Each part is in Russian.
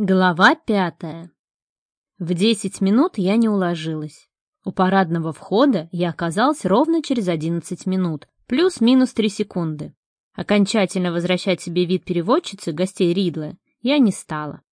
Глава пятая. В десять минут я не уложилась. У парадного входа я оказалась ровно через одиннадцать минут, плюс-минус три секунды. Окончательно возвращать себе вид переводчицы гостей Ридла я не стала.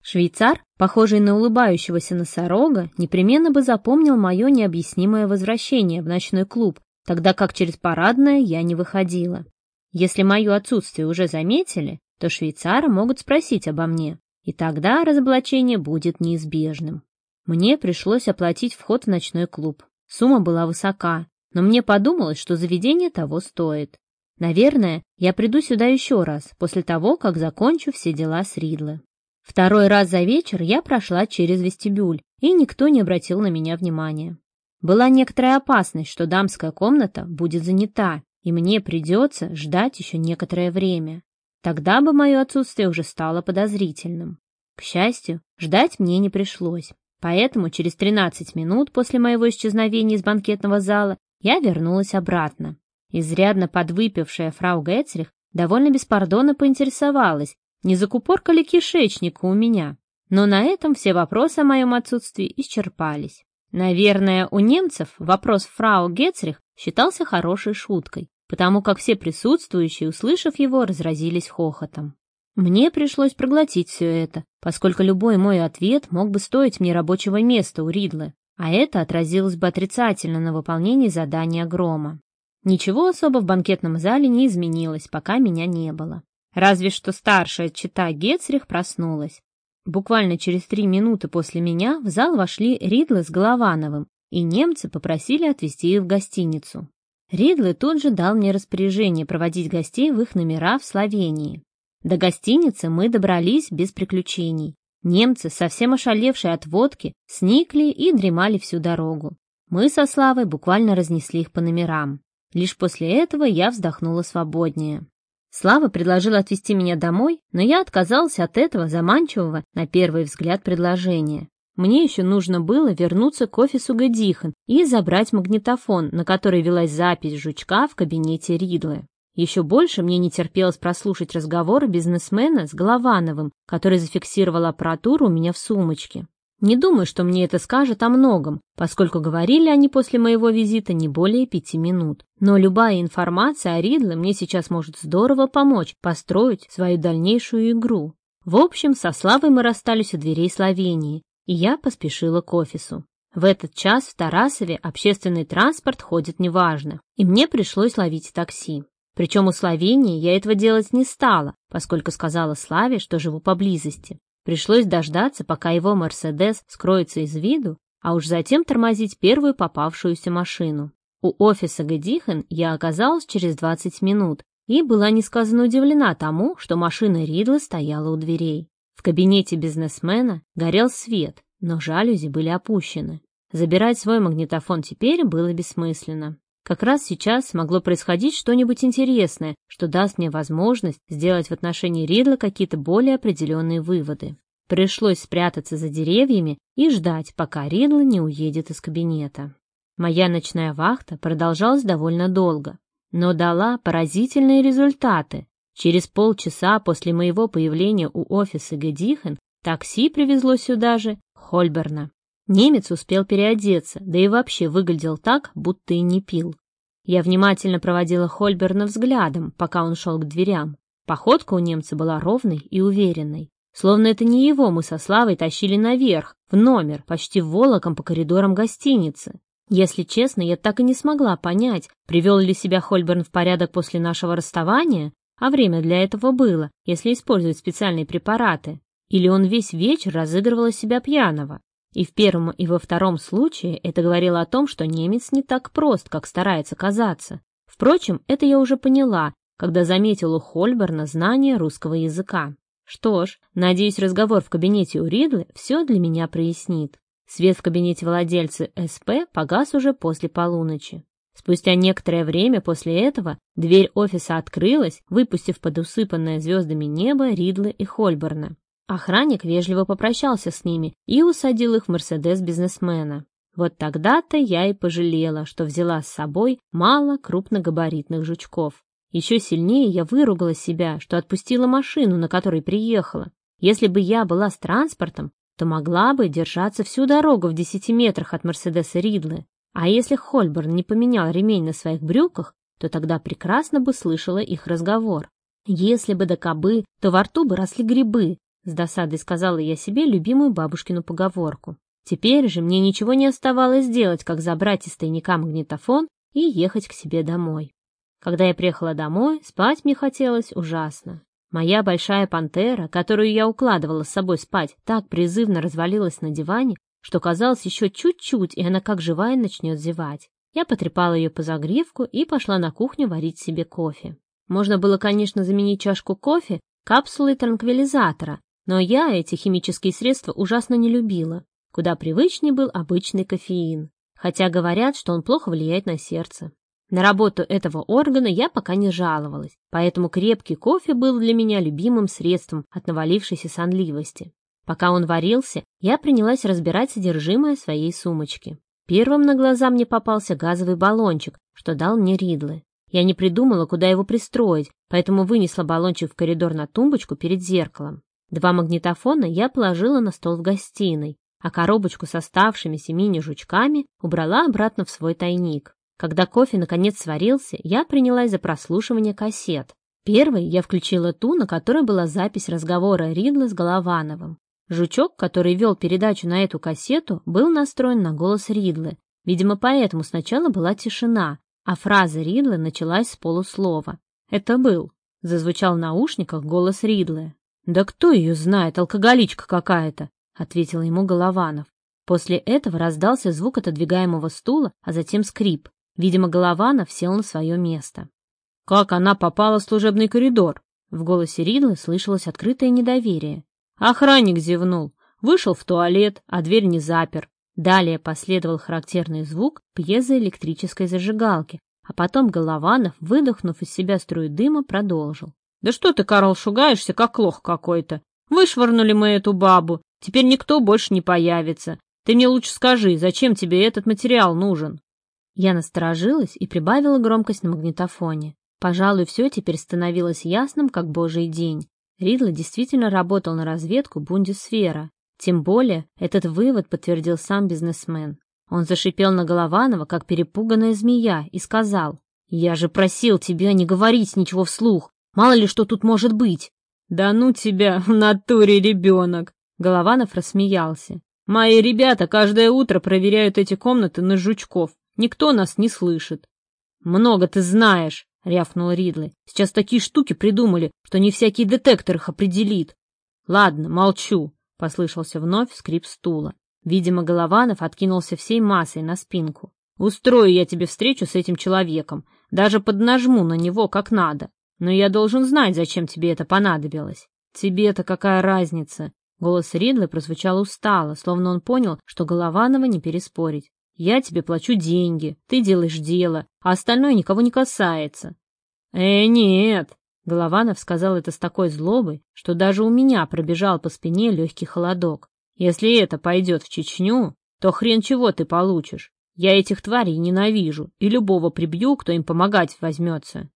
Швейцар, похожий на улыбающегося носорога, непременно бы запомнил мое необъяснимое возвращение в ночной клуб, тогда как через парадное я не выходила. Если мое отсутствие уже заметили, то швейцара могут спросить обо мне, и тогда разоблачение будет неизбежным. Мне пришлось оплатить вход в ночной клуб. Сумма была высока, но мне подумалось, что заведение того стоит. Наверное, я приду сюда еще раз, после того, как закончу все дела с Ридло. Второй раз за вечер я прошла через вестибюль, и никто не обратил на меня внимания. Была некоторая опасность, что дамская комната будет занята, и мне придется ждать еще некоторое время. Тогда бы мое отсутствие уже стало подозрительным. К счастью, ждать мне не пришлось, поэтому через 13 минут после моего исчезновения из банкетного зала я вернулась обратно. Изрядно подвыпившая фрау Гетцрих довольно беспардонно поинтересовалась, не закупорка ли кишечника у меня. Но на этом все вопросы о моем отсутствии исчерпались. Наверное, у немцев вопрос фрау Гетцрих считался хорошей шуткой, потому как все присутствующие, услышав его, разразились хохотом. Мне пришлось проглотить все это, поскольку любой мой ответ мог бы стоить мне рабочего места у Ридлы, а это отразилось бы отрицательно на выполнении задания Грома. Ничего особо в банкетном зале не изменилось, пока меня не было. Разве что старшая чита Гетцрих проснулась. Буквально через три минуты после меня в зал вошли Ридлы с Головановым, и немцы попросили отвезти их в гостиницу. Ридлы тут же дал мне распоряжение проводить гостей в их номера в Словении. До гостиницы мы добрались без приключений. Немцы, совсем ошалевшие от водки, сникли и дремали всю дорогу. Мы со Славой буквально разнесли их по номерам. Лишь после этого я вздохнула свободнее. Слава предложила отвезти меня домой, но я отказался от этого заманчивого, на первый взгляд, предложения. Мне еще нужно было вернуться к офису Гадихан и забрать магнитофон, на который велась запись жучка в кабинете Ридлы. Еще больше мне не терпелось прослушать разговор бизнесмена с Головановым, который зафиксировал аппаратуру у меня в сумочке. Не думаю, что мне это скажет о многом, поскольку говорили они после моего визита не более пяти минут. Но любая информация о Ридле мне сейчас может здорово помочь построить свою дальнейшую игру. В общем, со Славой мы расстались у дверей Словении, и я поспешила к офису. В этот час в Тарасове общественный транспорт ходит неважно, и мне пришлось ловить такси. Причем у Словении я этого делать не стала, поскольку сказала Славе, что живу поблизости. Пришлось дождаться, пока его «Мерседес» скроется из виду, а уж затем тормозить первую попавшуюся машину. У офиса Гэдихен я оказалась через 20 минут и была несказанно удивлена тому, что машина Ридла стояла у дверей. В кабинете бизнесмена горел свет, но жалюзи были опущены. Забирать свой магнитофон теперь было бессмысленно. Как раз сейчас могло происходить что-нибудь интересное, что даст мне возможность сделать в отношении Ридла какие-то более определенные выводы. Пришлось спрятаться за деревьями и ждать, пока Ридл не уедет из кабинета. Моя ночная вахта продолжалась довольно долго, но дала поразительные результаты. Через полчаса после моего появления у офиса Гедихен такси привезло сюда же Хольберна. Немец успел переодеться, да и вообще выглядел так, будто и не пил. Я внимательно проводила Хольберна взглядом, пока он шел к дверям. Походка у немца была ровной и уверенной. Словно это не его мы со Славой тащили наверх, в номер, почти волоком по коридорам гостиницы. Если честно, я так и не смогла понять, привел ли себя Хольберн в порядок после нашего расставания, а время для этого было, если использовать специальные препараты. Или он весь вечер разыгрывал себя пьяного. И в первом, и во втором случае это говорило о том, что немец не так прост, как старается казаться. Впрочем, это я уже поняла, когда заметила у Хольберна знание русского языка. Что ж, надеюсь, разговор в кабинете у Ридлы все для меня прояснит. Свет в кабинете владельца СП погас уже после полуночи. Спустя некоторое время после этого дверь офиса открылась, выпустив под усыпанное звездами небо Ридла и Хольберна. Охранник вежливо попрощался с ними и усадил их в Мерседес бизнесмена. Вот тогда-то я и пожалела, что взяла с собой мало крупногабаритных жучков. Еще сильнее я выругала себя, что отпустила машину, на которой приехала. Если бы я была с транспортом, то могла бы держаться всю дорогу в десяти метрах от Мерседеса Ридлы. А если Хольборн не поменял ремень на своих брюках, то тогда прекрасно бы слышала их разговор. Если бы до кобы, то во рту бы росли грибы, с досадой сказала я себе любимую бабушкину поговорку. Теперь же мне ничего не оставалось делать, как забрать из тайника магнитофон и ехать к себе домой. Когда я приехала домой, спать мне хотелось ужасно. Моя большая пантера, которую я укладывала с собой спать, так призывно развалилась на диване, что казалось еще чуть-чуть, и она как живая начнет зевать. Я потрепала ее по загривку и пошла на кухню варить себе кофе. Можно было, конечно, заменить чашку кофе капсулой транквилизатора, но я эти химические средства ужасно не любила. Куда привычнее был обычный кофеин, хотя говорят, что он плохо влияет на сердце. На работу этого органа я пока не жаловалась, поэтому крепкий кофе был для меня любимым средством от навалившейся сонливости. Пока он варился, я принялась разбирать содержимое своей сумочки. Первым на глаза мне попался газовый баллончик, что дал мне Ридлы. Я не придумала, куда его пристроить, поэтому вынесла баллончик в коридор на тумбочку перед зеркалом. Два магнитофона я положила на стол в гостиной, а коробочку с оставшимися мини-жучками убрала обратно в свой тайник. Когда кофе наконец сварился, я принялась за прослушивание кассет. Первой я включила ту, на которой была запись разговора Ридла с Головановым. Жучок, который вел передачу на эту кассету, был настроен на голос Ридлы. Видимо, поэтому сначала была тишина, а фраза Ридлы началась с полуслова. «Это был», — зазвучал в наушниках голос Ридлы. «Да кто ее знает, алкоголичка какая-то», — ответил ему Голованов. После этого раздался звук отодвигаемого стула, а затем скрип. Видимо, Голованов сел на свое место. «Как она попала в служебный коридор?» В голосе Ридлы слышалось открытое недоверие. Охранник зевнул, вышел в туалет, а дверь не запер. Далее последовал характерный звук пьезоэлектрической зажигалки, а потом Голованов, выдохнув из себя струю дыма, продолжил. «Да что ты, Карл, шугаешься, как лох какой-то? Вышвырнули мы эту бабу, теперь никто больше не появится. Ты мне лучше скажи, зачем тебе этот материал нужен?» Я насторожилась и прибавила громкость на магнитофоне. Пожалуй, все теперь становилось ясным, как божий день. Ридла действительно работал на разведку Бундесвера. Тем более, этот вывод подтвердил сам бизнесмен. Он зашипел на Голованова, как перепуганная змея, и сказал, «Я же просил тебя не говорить ничего вслух. Мало ли что тут может быть. Да ну тебя, в натуре ребенок. Голованов рассмеялся. Мои ребята каждое утро проверяют эти комнаты на жучков. Никто нас не слышит. Много ты знаешь, рявкнул Ридли. Сейчас такие штуки придумали, что не всякий детектор их определит. Ладно, молчу, послышался вновь скрип стула. Видимо, Голованов откинулся всей массой на спинку. Устрою я тебе встречу с этим человеком, даже поднажму на него как надо. Но я должен знать, зачем тебе это понадобилось. Тебе-то какая разница? Голос Ридлы прозвучал устало, словно он понял, что Голованова не переспорить. Я тебе плачу деньги, ты делаешь дело, а остальное никого не касается. Э, нет, Голованов сказал это с такой злобой, что даже у меня пробежал по спине легкий холодок. Если это пойдет в Чечню, то хрен чего ты получишь. Я этих тварей ненавижу и любого прибью, кто им помогать возьмется.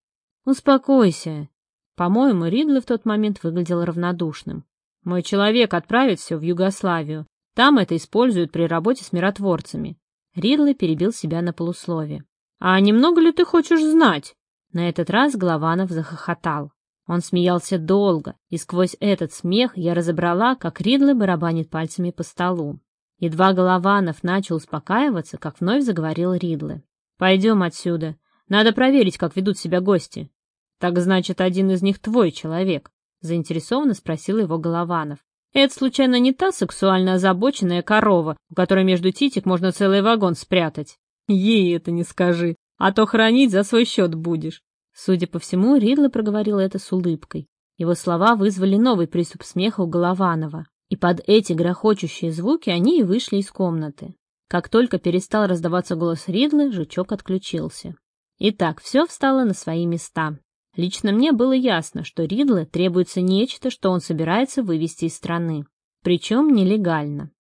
«Успокойся». По-моему, Ридли в тот момент выглядел равнодушным. «Мой человек отправит все в Югославию. Там это используют при работе с миротворцами». Ридли перебил себя на полуслове. «А немного ли ты хочешь знать?» На этот раз Голованов захохотал. Он смеялся долго, и сквозь этот смех я разобрала, как Ридли барабанит пальцами по столу. Едва Голованов начал успокаиваться, как вновь заговорил Ридли. «Пойдем отсюда. Надо проверить, как ведут себя гости. «Так значит, один из них твой человек?» — заинтересованно спросил его Голованов. «Это, случайно, не та сексуально озабоченная корова, у которой между титик можно целый вагон спрятать?» «Ей это не скажи, а то хранить за свой счет будешь». Судя по всему, Ридла проговорил это с улыбкой. Его слова вызвали новый приступ смеха у Голованова, и под эти грохочущие звуки они и вышли из комнаты. Как только перестал раздаваться голос Ридлы, жучок отключился. Итак, все встало на свои места. Лично мне было ясно, что Ридле требуется нечто, что он собирается вывести из страны. Причем нелегально.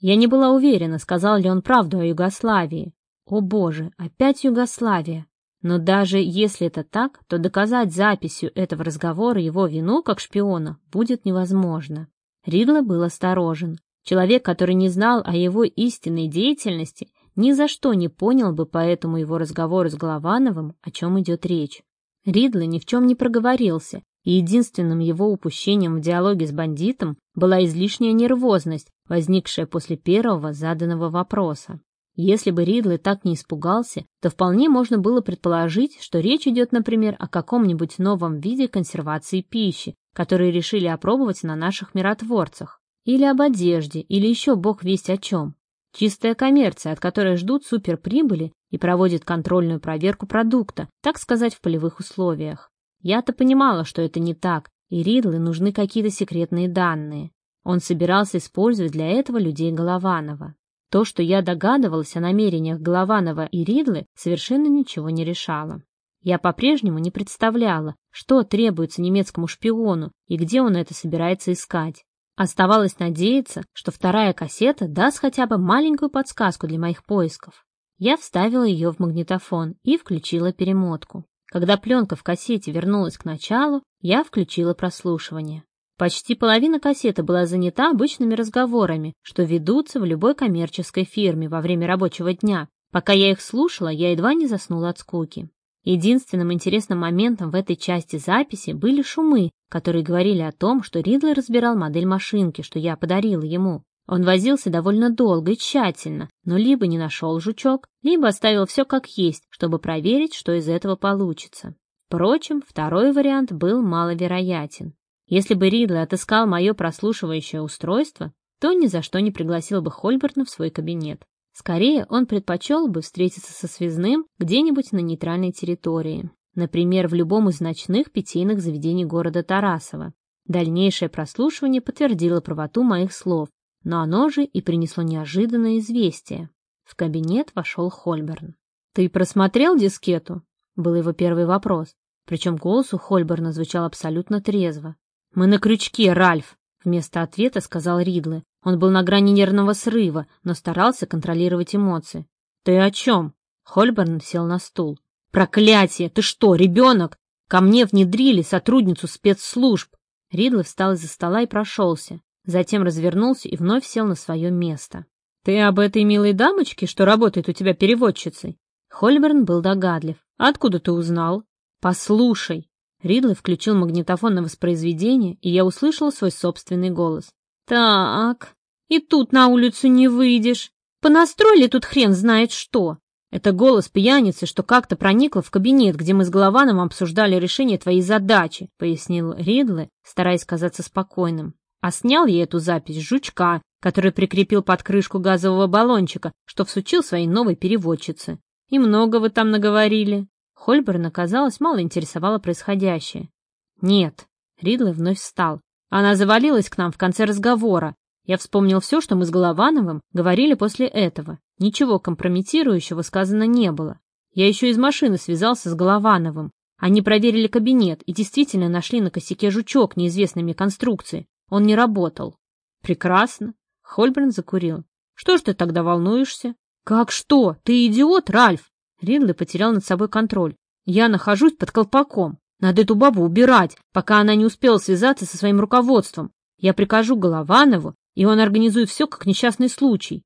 Я не была уверена, сказал ли он правду о Югославии. О боже, опять Югославия. Но даже если это так, то доказать записью этого разговора его вину как шпиона будет невозможно. Ридла был осторожен. Человек, который не знал о его истинной деятельности, ни за что не понял бы по этому его разговору с Головановым, о чем идет речь. Ридла ни в чем не проговорился, и единственным его упущением в диалоге с бандитом была излишняя нервозность, возникшая после первого заданного вопроса. Если бы Ридли так не испугался, то вполне можно было предположить, что речь идет, например, о каком-нибудь новом виде консервации пищи, который решили опробовать на наших миротворцах, или об одежде, или еще бог весть о чем. Чистая коммерция, от которой ждут суперприбыли и проводит контрольную проверку продукта, так сказать, в полевых условиях. Я-то понимала, что это не так, и Ридлы нужны какие-то секретные данные. Он собирался использовать для этого людей Голованова. То, что я догадывалась о намерениях Голованова и Ридлы, совершенно ничего не решало. Я по-прежнему не представляла, что требуется немецкому шпиону и где он это собирается искать. Оставалось надеяться, что вторая кассета даст хотя бы маленькую подсказку для моих поисков. Я вставила ее в магнитофон и включила перемотку. Когда пленка в кассете вернулась к началу, я включила прослушивание. Почти половина кассеты была занята обычными разговорами, что ведутся в любой коммерческой фирме во время рабочего дня. Пока я их слушала, я едва не заснула от скуки. Единственным интересным моментом в этой части записи были шумы, которые говорили о том, что Ридлер разбирал модель машинки, что я подарила ему. Он возился довольно долго и тщательно, но либо не нашел жучок, либо оставил все как есть, чтобы проверить, что из этого получится. Впрочем, второй вариант был маловероятен. Если бы Ридли отыскал мое прослушивающее устройство, то ни за что не пригласил бы Хольбертна в свой кабинет. Скорее, он предпочел бы встретиться со связным где-нибудь на нейтральной территории, например, в любом из ночных питейных заведений города Тарасова. Дальнейшее прослушивание подтвердило правоту моих слов, но оно же и принесло неожиданное известие. В кабинет вошел Хольберн. «Ты просмотрел дискету?» — был его первый вопрос. Причем голос у Хольберна звучал абсолютно трезво. «Мы на крючке, Ральф!» — вместо ответа сказал Ридлы. Он был на грани нервного срыва, но старался контролировать эмоции. «Ты о чем?» Хольберн сел на стул. «Проклятие! Ты что, ребенок? Ко мне внедрили сотрудницу спецслужб!» Ридлы встал из-за стола и прошелся. Затем развернулся и вновь сел на свое место. «Ты об этой милой дамочке, что работает у тебя переводчицей?» Хольберн был догадлив. «Откуда ты узнал?» «Послушай!» Ридли включил магнитофон на воспроизведение, и я услышал свой собственный голос. «Так, и тут на улицу не выйдешь. Понастроили тут хрен знает что. Это голос пьяницы, что как-то проникла в кабинет, где мы с Голованом обсуждали решение твоей задачи», пояснил Ридли, стараясь казаться спокойным. А снял я эту запись жучка, который прикрепил под крышку газового баллончика, что всучил своей новой переводчице. И много вы там наговорили. Хольберна, казалось, мало интересовало происходящее. «Нет». Ридлер вновь встал. Она завалилась к нам в конце разговора. Я вспомнил все, что мы с Головановым говорили после этого. Ничего компрометирующего сказано не было. Я еще из машины связался с Головановым. Они проверили кабинет и действительно нашли на косяке жучок неизвестной мне конструкции. Он не работал. Прекрасно. Хольберн закурил. Что ж ты тогда волнуешься? Как что? Ты идиот, Ральф? Ридли потерял над собой контроль. «Я нахожусь под колпаком. Надо эту бабу убирать, пока она не успела связаться со своим руководством. Я прикажу Голованову, и он организует все как несчастный случай».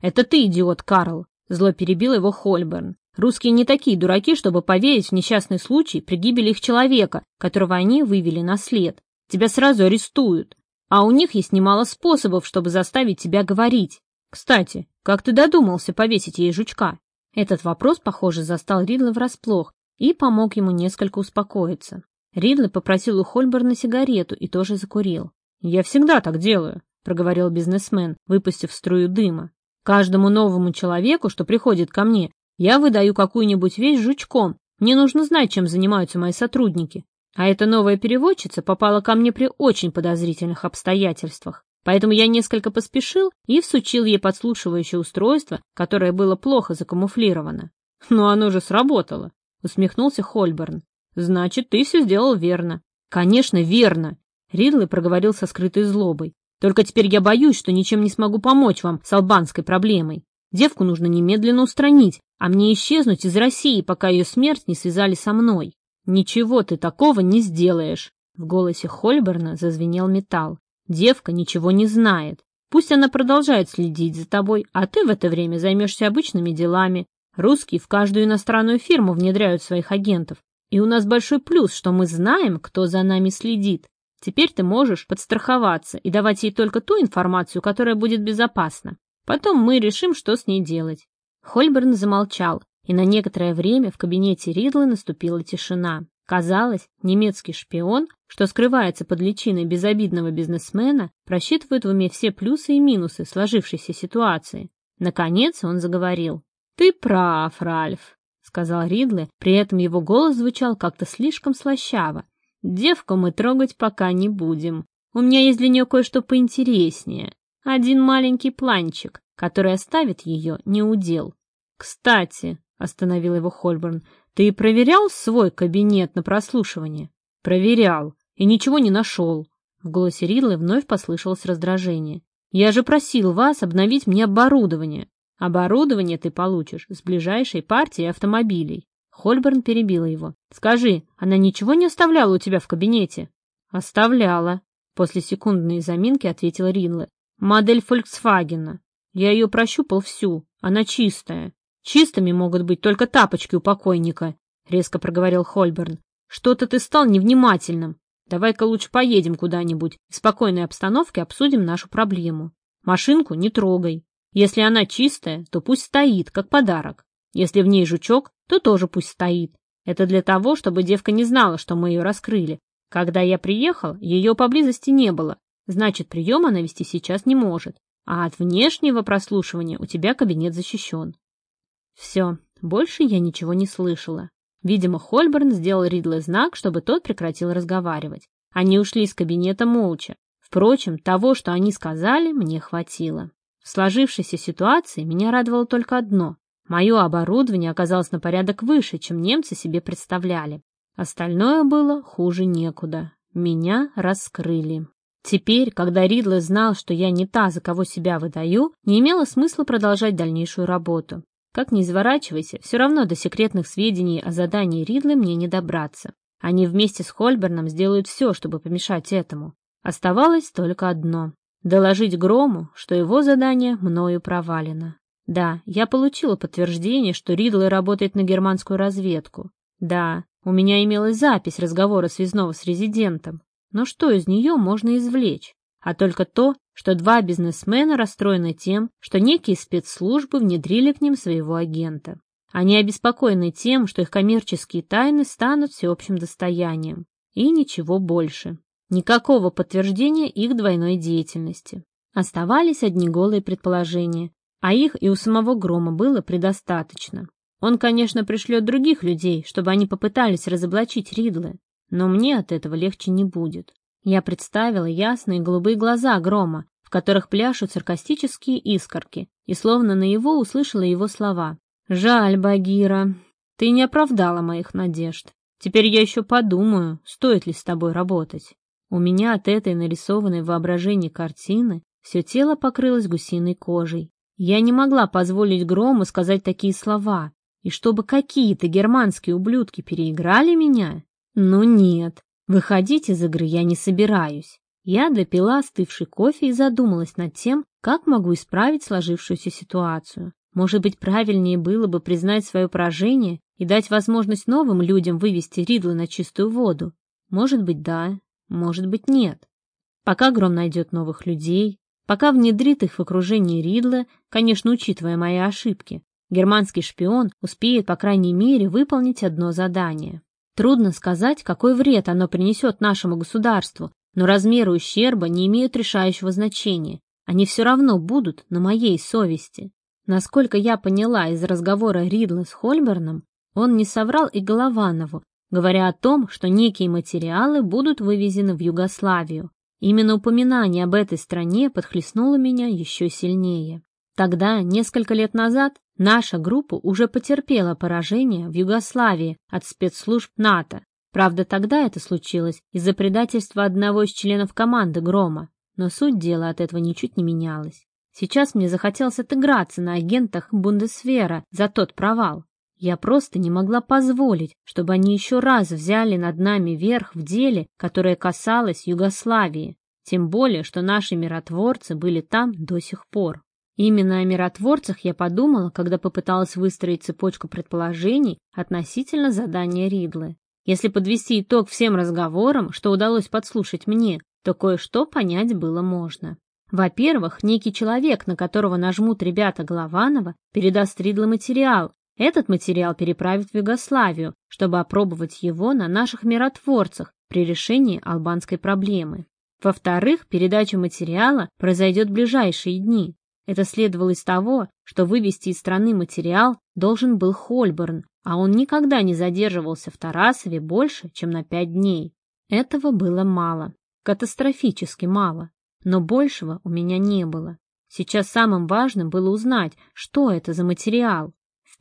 «Это ты, идиот, Карл!» — зло перебил его Хольберн. «Русские не такие дураки, чтобы поверить в несчастный случай при гибели их человека, которого они вывели на след. Тебя сразу арестуют. А у них есть немало способов, чтобы заставить тебя говорить. Кстати, как ты додумался повесить ей жучка?» Этот вопрос, похоже, застал Ридла врасплох и помог ему несколько успокоиться. Ридли попросил у Хольберна сигарету и тоже закурил. «Я всегда так делаю», — проговорил бизнесмен, выпустив струю дыма. «Каждому новому человеку, что приходит ко мне, я выдаю какую-нибудь вещь жучком. Мне нужно знать, чем занимаются мои сотрудники. А эта новая переводчица попала ко мне при очень подозрительных обстоятельствах. Поэтому я несколько поспешил и всучил ей подслушивающее устройство, которое было плохо закамуфлировано. «Но оно же сработало», — усмехнулся Хольберн. «Значит, ты все сделал верно». «Конечно, верно», — Ридли проговорил со скрытой злобой. «Только теперь я боюсь, что ничем не смогу помочь вам с албанской проблемой. Девку нужно немедленно устранить, а мне исчезнуть из России, пока ее смерть не связали со мной. Ничего ты такого не сделаешь». В голосе Хольберна зазвенел металл. Девка ничего не знает. Пусть она продолжает следить за тобой, а ты в это время займешься обычными делами. Русские в каждую иностранную фирму внедряют своих агентов. И у нас большой плюс, что мы знаем, кто за нами следит. Теперь ты можешь подстраховаться и давать ей только ту информацию, которая будет безопасна. Потом мы решим, что с ней делать». Хольберн замолчал, и на некоторое время в кабинете Ридла наступила тишина. Казалось, немецкий шпион, что скрывается под личиной безобидного бизнесмена, просчитывает в уме все плюсы и минусы сложившейся ситуации. Наконец он заговорил. «Ты прав, Ральф», — сказал Ридле, при этом его голос звучал как-то слишком слащаво. «Девку мы трогать пока не будем. У меня есть для нее кое-что поинтереснее. Один маленький планчик, который оставит ее не удел. Кстати, — остановил его Хольберн, — ты проверял свой кабинет на прослушивание? Проверял. И ничего не нашел. В голосе Ридлы вновь послышалось раздражение. Я же просил вас обновить мне оборудование. Оборудование ты получишь с ближайшей партией автомобилей. Хольберн перебила его. «Скажи, она ничего не оставляла у тебя в кабинете?» «Оставляла», — после секундной заминки ответила Ринле. «Модель Фольксвагена. Я ее прощупал всю. Она чистая. Чистыми могут быть только тапочки у покойника», — резко проговорил Хольберн. «Что-то ты стал невнимательным. Давай-ка лучше поедем куда-нибудь и в спокойной обстановке обсудим нашу проблему. Машинку не трогай. Если она чистая, то пусть стоит, как подарок. Если в ней жучок, то тоже пусть стоит. Это для того, чтобы девка не знала, что мы ее раскрыли. Когда я приехал, ее поблизости не было. Значит, прием она вести сейчас не может. А от внешнего прослушивания у тебя кабинет защищен. Все, больше я ничего не слышала. Видимо, Хольберн сделал Ридле знак, чтобы тот прекратил разговаривать. Они ушли из кабинета молча. Впрочем, того, что они сказали, мне хватило. В сложившейся ситуации меня радовало только одно. Мое оборудование оказалось на порядок выше, чем немцы себе представляли. Остальное было хуже некуда. Меня раскрыли. Теперь, когда Ридле знал, что я не та, за кого себя выдаю, не имело смысла продолжать дальнейшую работу. Как ни изворачивайся, все равно до секретных сведений о задании Ридлы мне не добраться. Они вместе с Хольберном сделают все, чтобы помешать этому. Оставалось только одно — доложить Грому, что его задание мною провалено. Да, я получила подтверждение, что Ридлы работает на германскую разведку. Да, у меня имелась запись разговора связного с резидентом. Но что из нее можно извлечь? А только то, что два бизнесмена расстроены тем, что некие спецслужбы внедрили к ним своего агента. Они обеспокоены тем, что их коммерческие тайны станут всеобщим достоянием. И ничего больше. Никакого подтверждения их двойной деятельности. Оставались одни голые предположения, а их и у самого Грома было предостаточно. Он, конечно, пришлет других людей, чтобы они попытались разоблачить Ридлы, но мне от этого легче не будет. Я представила ясные голубые глаза Грома, в которых пляшут саркастические искорки, и словно на его услышала его слова. «Жаль, Багира, ты не оправдала моих надежд. Теперь я еще подумаю, стоит ли с тобой работать». У меня от этой нарисованной в картины все тело покрылось гусиной кожей. Я не могла позволить Грому сказать такие слова, и чтобы какие-то германские ублюдки переиграли меня? Ну нет, выходить из игры я не собираюсь. Я допила остывший кофе и задумалась над тем, как могу исправить сложившуюся ситуацию. Может быть, правильнее было бы признать свое поражение и дать возможность новым людям вывести Ридла на чистую воду? Может быть, да, может быть, нет. Пока Гром найдет новых людей, Пока внедрит их в окружение Ридла, конечно, учитывая мои ошибки, германский шпион успеет, по крайней мере, выполнить одно задание. Трудно сказать, какой вред оно принесет нашему государству, но размеры ущерба не имеют решающего значения. Они все равно будут на моей совести. Насколько я поняла из разговора Ридла с Хольберном, он не соврал и Голованову, говоря о том, что некие материалы будут вывезены в Югославию, Именно упоминание об этой стране подхлестнуло меня еще сильнее. Тогда, несколько лет назад, наша группа уже потерпела поражение в Югославии от спецслужб НАТО. Правда, тогда это случилось из-за предательства одного из членов команды «Грома», но суть дела от этого ничуть не менялась. Сейчас мне захотелось отыграться на агентах Бундесвера за тот провал. Я просто не могла позволить, чтобы они еще раз взяли над нами верх в деле, которое касалось Югославии. Тем более, что наши миротворцы были там до сих пор. Именно о миротворцах я подумала, когда попыталась выстроить цепочку предположений относительно задания Ридлы. Если подвести итог всем разговорам, что удалось подслушать мне, то кое-что понять было можно. Во-первых, некий человек, на которого нажмут ребята Голованова, передаст Ридле материал. Этот материал переправит в Югославию, чтобы опробовать его на наших миротворцах при решении албанской проблемы. Во-вторых, передача материала произойдет в ближайшие дни. Это следовало из того, что вывести из страны материал должен был Хольборн, а он никогда не задерживался в Тарасове больше, чем на пять дней. Этого было мало, катастрофически мало, но большего у меня не было. Сейчас самым важным было узнать, что это за материал.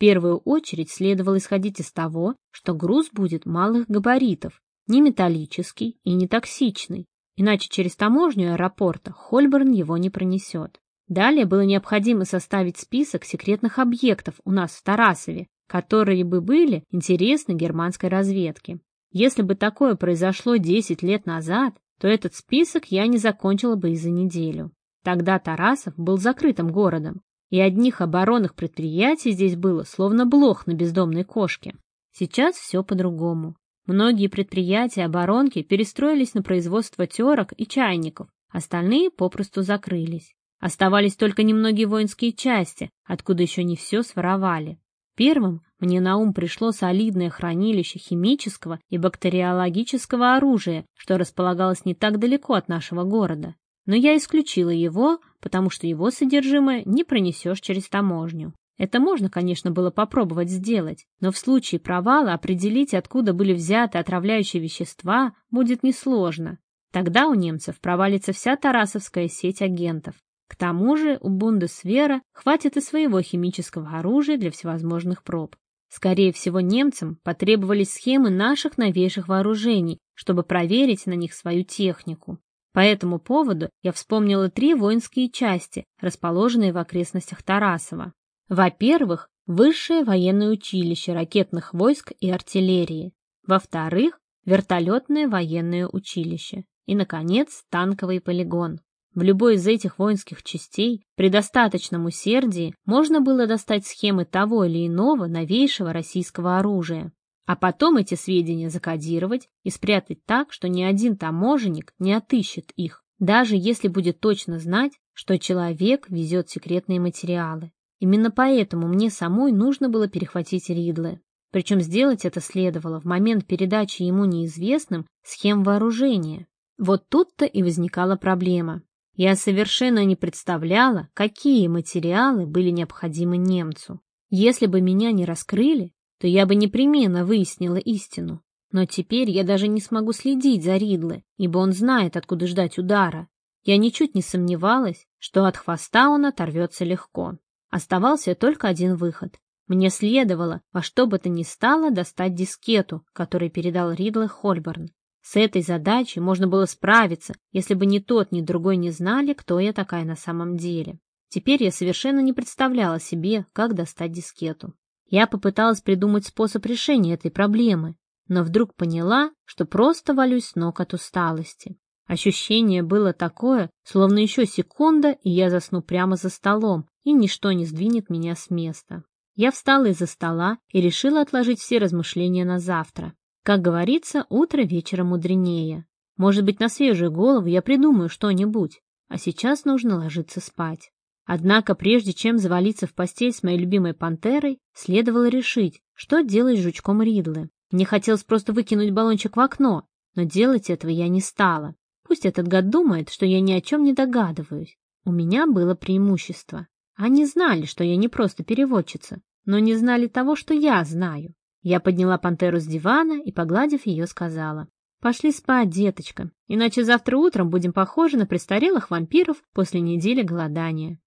Первую очередь следовало исходить из того, что груз будет малых габаритов, не металлический и не токсичный, иначе через таможню аэропорта Хольборн его не пронесет. Далее было необходимо составить список секретных объектов у нас в Тарасове, которые бы были интересны германской разведке. Если бы такое произошло 10 лет назад, то этот список я не закончила бы и за неделю. Тогда Тарасов был закрытым городом, и одних оборонных предприятий здесь было словно блох на бездомной кошке. Сейчас все по-другому. Многие предприятия оборонки перестроились на производство терок и чайников, остальные попросту закрылись. Оставались только немногие воинские части, откуда еще не все своровали. Первым мне на ум пришло солидное хранилище химического и бактериологического оружия, что располагалось не так далеко от нашего города. Но я исключила его, потому что его содержимое не пронесешь через таможню. Это можно, конечно, было попробовать сделать, но в случае провала определить, откуда были взяты отравляющие вещества, будет несложно. Тогда у немцев провалится вся тарасовская сеть агентов. К тому же у Бундесвера хватит и своего химического оружия для всевозможных проб. Скорее всего, немцам потребовались схемы наших новейших вооружений, чтобы проверить на них свою технику. По этому поводу я вспомнила три воинские части, расположенные в окрестностях Тарасова. Во-первых, Высшее военное училище ракетных войск и артиллерии. Во-вторых, вертолетное военное училище. И, наконец, танковый полигон. В любой из этих воинских частей при достаточном усердии можно было достать схемы того или иного новейшего российского оружия, а потом эти сведения закодировать и спрятать так, что ни один таможенник не отыщет их, даже если будет точно знать, что человек везет секретные материалы. Именно поэтому мне самой нужно было перехватить Ридле. Причем сделать это следовало в момент передачи ему неизвестным схем вооружения. Вот тут-то и возникала проблема. Я совершенно не представляла, какие материалы были необходимы немцу. Если бы меня не раскрыли, то я бы непременно выяснила истину. Но теперь я даже не смогу следить за Ридле, ибо он знает, откуда ждать удара. Я ничуть не сомневалась, что от хвоста он оторвется легко. Оставался только один выход. Мне следовало во что бы то ни стало достать дискету, который передал Ридле Хольборн. С этой задачей можно было справиться, если бы ни тот, ни другой не знали, кто я такая на самом деле. Теперь я совершенно не представляла себе, как достать дискету. Я попыталась придумать способ решения этой проблемы, но вдруг поняла, что просто валюсь с ног от усталости. Ощущение было такое, словно еще секунда, и я засну прямо за столом, и ничто не сдвинет меня с места. Я встала из-за стола и решила отложить все размышления на завтра. Как говорится, утро вечера мудренее. Может быть, на свежую голову я придумаю что-нибудь, а сейчас нужно ложиться спать. Однако, прежде чем завалиться в постель с моей любимой пантерой, следовало решить, что делать с жучком Ридлы. Мне хотелось просто выкинуть баллончик в окно, но делать этого я не стала. Пусть этот гад думает, что я ни о чем не догадываюсь. У меня было преимущество. Они знали, что я не просто переводчица, но не знали того, что я знаю. Я подняла пантеру с дивана и, погладив ее, сказала. «Пошли спать, деточка, иначе завтра утром будем похожи на престарелых вампиров после недели голодания».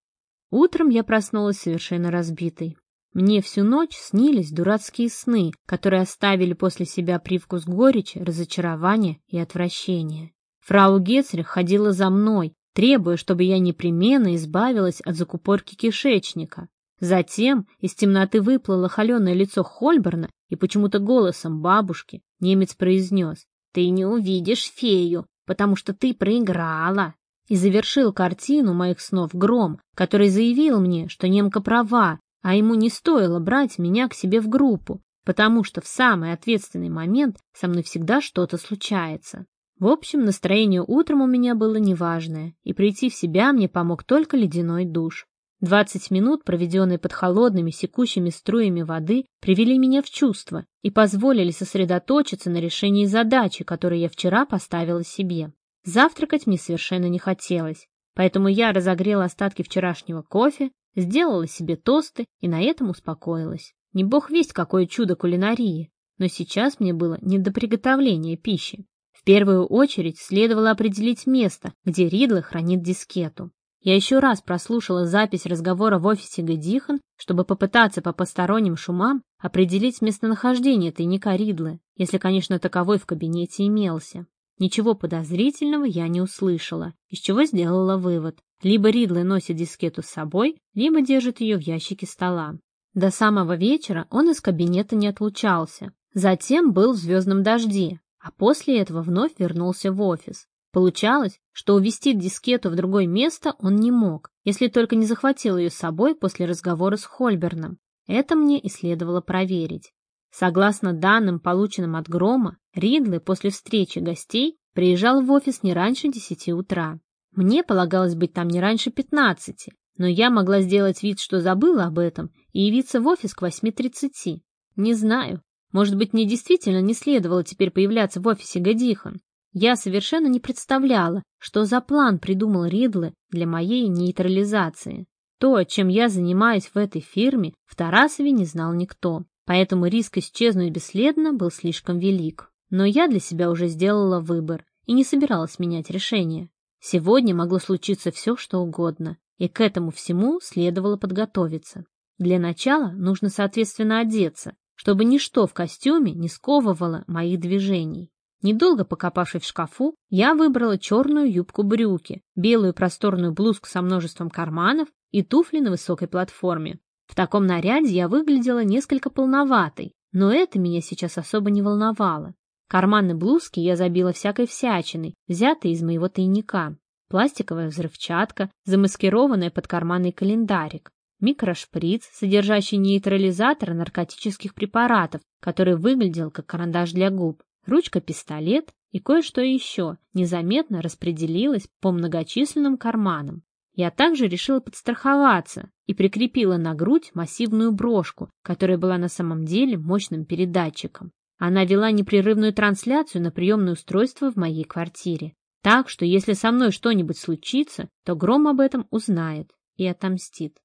Утром я проснулась совершенно разбитой. Мне всю ночь снились дурацкие сны, которые оставили после себя привкус горечи, разочарования и отвращения. Фрау Гецрих ходила за мной, требуя, чтобы я непременно избавилась от закупорки кишечника. Затем из темноты выплыло холеное лицо Хольберна, и почему-то голосом бабушки немец произнес «Ты не увидишь фею, потому что ты проиграла. И завершил картину моих снов Гром, который заявил мне, что немка права, а ему не стоило брать меня к себе в группу, потому что в самый ответственный момент со мной всегда что-то случается. В общем, настроение утром у меня было неважное, и прийти в себя мне помог только ледяной душ. Двадцать минут, проведенные под холодными, секущими струями воды, привели меня в чувство и позволили сосредоточиться на решении задачи, которую я вчера поставила себе. Завтракать мне совершенно не хотелось, поэтому я разогрела остатки вчерашнего кофе, сделала себе тосты и на этом успокоилась. Не бог весть, какое чудо кулинарии, но сейчас мне было не до приготовления пищи. В первую очередь следовало определить место, где Ридла хранит дискету. Я еще раз прослушала запись разговора в офисе Гэдихан, чтобы попытаться по посторонним шумам определить местонахождение тайника Ридлы, если, конечно, таковой в кабинете имелся. Ничего подозрительного я не услышала, из чего сделала вывод. Либо Ридлы носит дискету с собой, либо держит ее в ящике стола. До самого вечера он из кабинета не отлучался. Затем был в звездном дожде, а после этого вновь вернулся в офис. Получалось, что увезти дискету в другое место он не мог, если только не захватил ее с собой после разговора с Хольберном. Это мне и следовало проверить. Согласно данным, полученным от Грома, Ридли после встречи гостей приезжал в офис не раньше 10 утра. Мне полагалось быть там не раньше 15, но я могла сделать вид, что забыла об этом, и явиться в офис к 8.30. Не знаю, может быть, мне действительно не следовало теперь появляться в офисе Гадихан. Я совершенно не представляла, что за план придумал Ридлы для моей нейтрализации. То, чем я занимаюсь в этой фирме, в Тарасове не знал никто, поэтому риск исчезнуть бесследно был слишком велик. Но я для себя уже сделала выбор и не собиралась менять решение. Сегодня могло случиться все, что угодно, и к этому всему следовало подготовиться. Для начала нужно соответственно одеться, чтобы ничто в костюме не сковывало моих движений. Недолго покопавшись в шкафу, я выбрала черную юбку-брюки, белую просторную блузку со множеством карманов и туфли на высокой платформе. В таком наряде я выглядела несколько полноватой, но это меня сейчас особо не волновало. Карманы блузки я забила всякой всячиной, взятой из моего тайника. Пластиковая взрывчатка, замаскированная под карманный календарик, микрошприц, содержащий нейтрализатор наркотических препаратов, который выглядел как карандаш для губ, ручка-пистолет и кое-что еще незаметно распределилось по многочисленным карманам. Я также решила подстраховаться и прикрепила на грудь массивную брошку, которая была на самом деле мощным передатчиком. Она вела непрерывную трансляцию на приемное устройство в моей квартире. Так что, если со мной что-нибудь случится, то Гром об этом узнает и отомстит.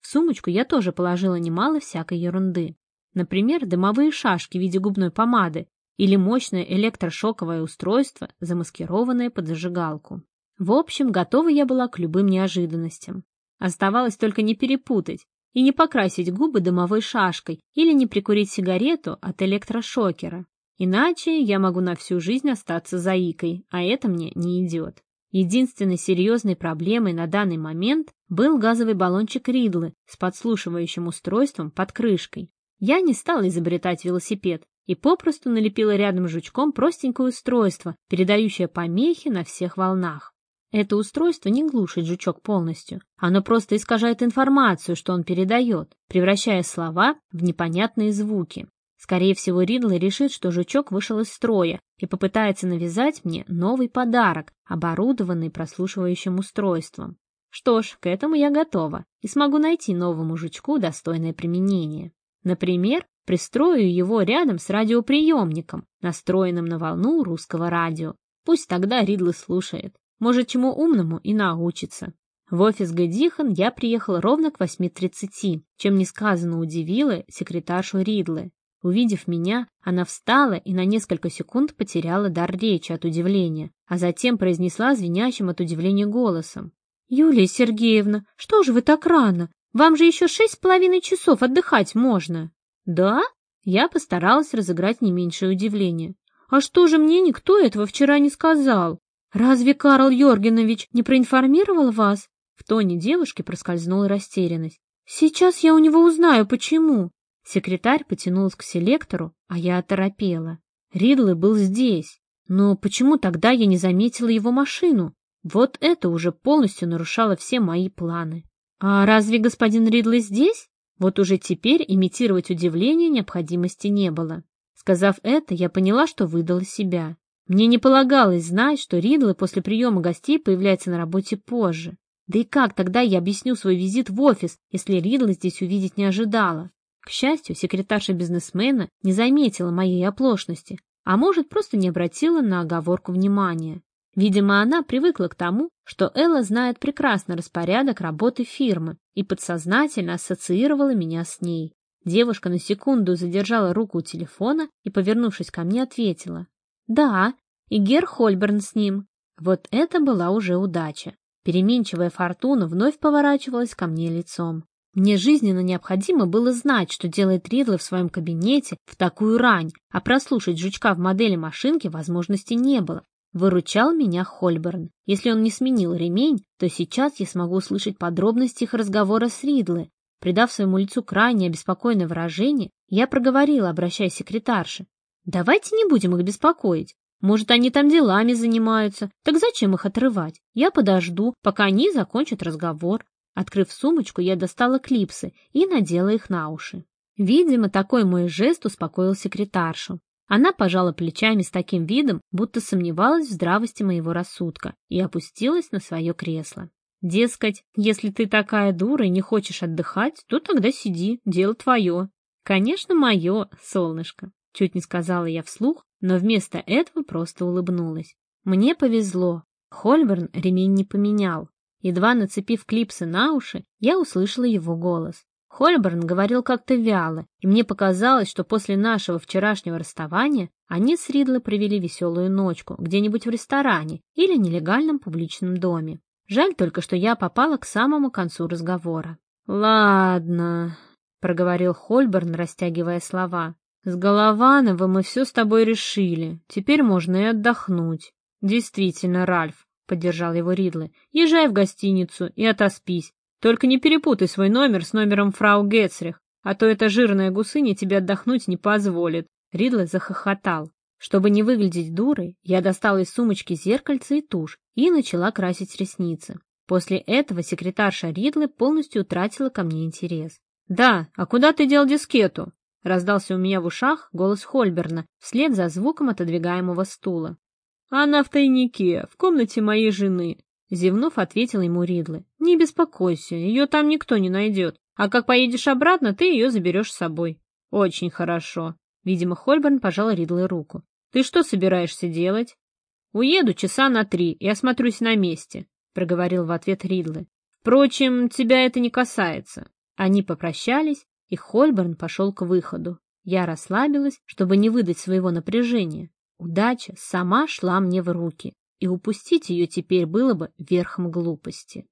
В сумочку я тоже положила немало всякой ерунды. Например, дымовые шашки в виде губной помады или мощное электрошоковое устройство, замаскированное под зажигалку. В общем, готова я была к любым неожиданностям. Оставалось только не перепутать и не покрасить губы дымовой шашкой или не прикурить сигарету от электрошокера. Иначе я могу на всю жизнь остаться заикой, а это мне не идет. Единственной серьезной проблемой на данный момент был газовый баллончик Ридлы с подслушивающим устройством под крышкой. Я не стала изобретать велосипед, и попросту налепила рядом жучком простенькое устройство, передающее помехи на всех волнах. Это устройство не глушит жучок полностью, оно просто искажает информацию, что он передает, превращая слова в непонятные звуки. Скорее всего, Ридл решит, что жучок вышел из строя и попытается навязать мне новый подарок, оборудованный прослушивающим устройством. Что ж, к этому я готова и смогу найти новому жучку достойное применение. Например, Пристрою его рядом с радиоприемником, настроенным на волну русского радио. Пусть тогда Ридлы слушает. Может, чему умному и научится. В офис Гэдихан я приехала ровно к 8.30, чем несказанно удивила секретаршу Ридлы. Увидев меня, она встала и на несколько секунд потеряла дар речи от удивления, а затем произнесла звенящим от удивления голосом. «Юлия Сергеевна, что же вы так рано? Вам же еще шесть с половиной часов отдыхать можно!» «Да?» Я постаралась разыграть не меньшее удивление. «А что же мне никто этого вчера не сказал? Разве Карл Йоргенович не проинформировал вас?» В тоне девушки проскользнула растерянность. «Сейчас я у него узнаю, почему». Секретарь потянулась к селектору, а я оторопела. Ридлы был здесь, Но почему тогда я не заметила его машину? Вот это уже полностью нарушало все мои планы. А разве господин Ридли здесь? Вот уже теперь имитировать удивление необходимости не было. Сказав это, я поняла, что выдала себя. Мне не полагалось знать, что Ридлы после приема гостей появляется на работе позже. Да и как тогда я объясню свой визит в офис, если Ридла здесь увидеть не ожидала? К счастью, секретарша бизнесмена не заметила моей оплошности, а может, просто не обратила на оговорку внимания. Видимо, она привыкла к тому, что Элла знает прекрасно распорядок работы фирмы и подсознательно ассоциировала меня с ней. Девушка на секунду задержала руку у телефона и, повернувшись ко мне, ответила. «Да, и Гер Хольберн с ним». Вот это была уже удача. Переменчивая фортуна вновь поворачивалась ко мне лицом. Мне жизненно необходимо было знать, что делает Ридла в своем кабинете в такую рань, а прослушать жучка в модели машинки возможности не было. Выручал меня Хольберн. Если он не сменил ремень, то сейчас я смогу услышать подробности их разговора с Ридлы. Придав своему лицу крайне обеспокоенное выражение, я проговорила, обращаясь к секретарше. «Давайте не будем их беспокоить. Может, они там делами занимаются. Так зачем их отрывать? Я подожду, пока они закончат разговор». Открыв сумочку, я достала клипсы и надела их на уши. Видимо, такой мой жест успокоил секретаршу. Она пожала плечами с таким видом, будто сомневалась в здравости моего рассудка, и опустилась на свое кресло. Дескать, если ты такая дура и не хочешь отдыхать, то тогда сиди, дело твое. Конечно, мое, солнышко. Чуть не сказала я вслух, но вместо этого просто улыбнулась. Мне повезло. Хольберн ремень не поменял. Едва нацепив клипсы на уши, я услышала его голос. Хольберн говорил как-то вяло, и мне показалось, что после нашего вчерашнего расставания они с Ридлой провели веселую ночку где-нибудь в ресторане или нелегальном публичном доме. Жаль только, что я попала к самому концу разговора. «Ладно», — проговорил Хольберн, растягивая слова. «С Головановым мы все с тобой решили. Теперь можно и отдохнуть». «Действительно, Ральф», — поддержал его Ридлы, — «езжай в гостиницу и отоспись. Только не перепутай свой номер с номером фрау Гетцрих, а то эта жирная гусыня тебе отдохнуть не позволит. Ридле захохотал. Чтобы не выглядеть дурой, я достала из сумочки зеркальце и тушь и начала красить ресницы. После этого секретарша Ридлы полностью утратила ко мне интерес. «Да, а куда ты дел дискету?» Раздался у меня в ушах голос Хольберна вслед за звуком отодвигаемого стула. «Она в тайнике, в комнате моей жены. Зевнув, ответил ему Ридлы. «Не беспокойся, ее там никто не найдет. А как поедешь обратно, ты ее заберешь с собой». «Очень хорошо». Видимо, Хольберн пожал Ридлы руку. «Ты что собираешься делать?» «Уеду часа на три и осмотрюсь на месте», — проговорил в ответ Ридлы. «Впрочем, тебя это не касается». Они попрощались, и Хольберн пошел к выходу. Я расслабилась, чтобы не выдать своего напряжения. Удача сама шла мне в руки и упустить ее теперь было бы верхом глупости.